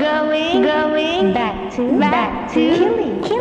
going, going back to, back to killing.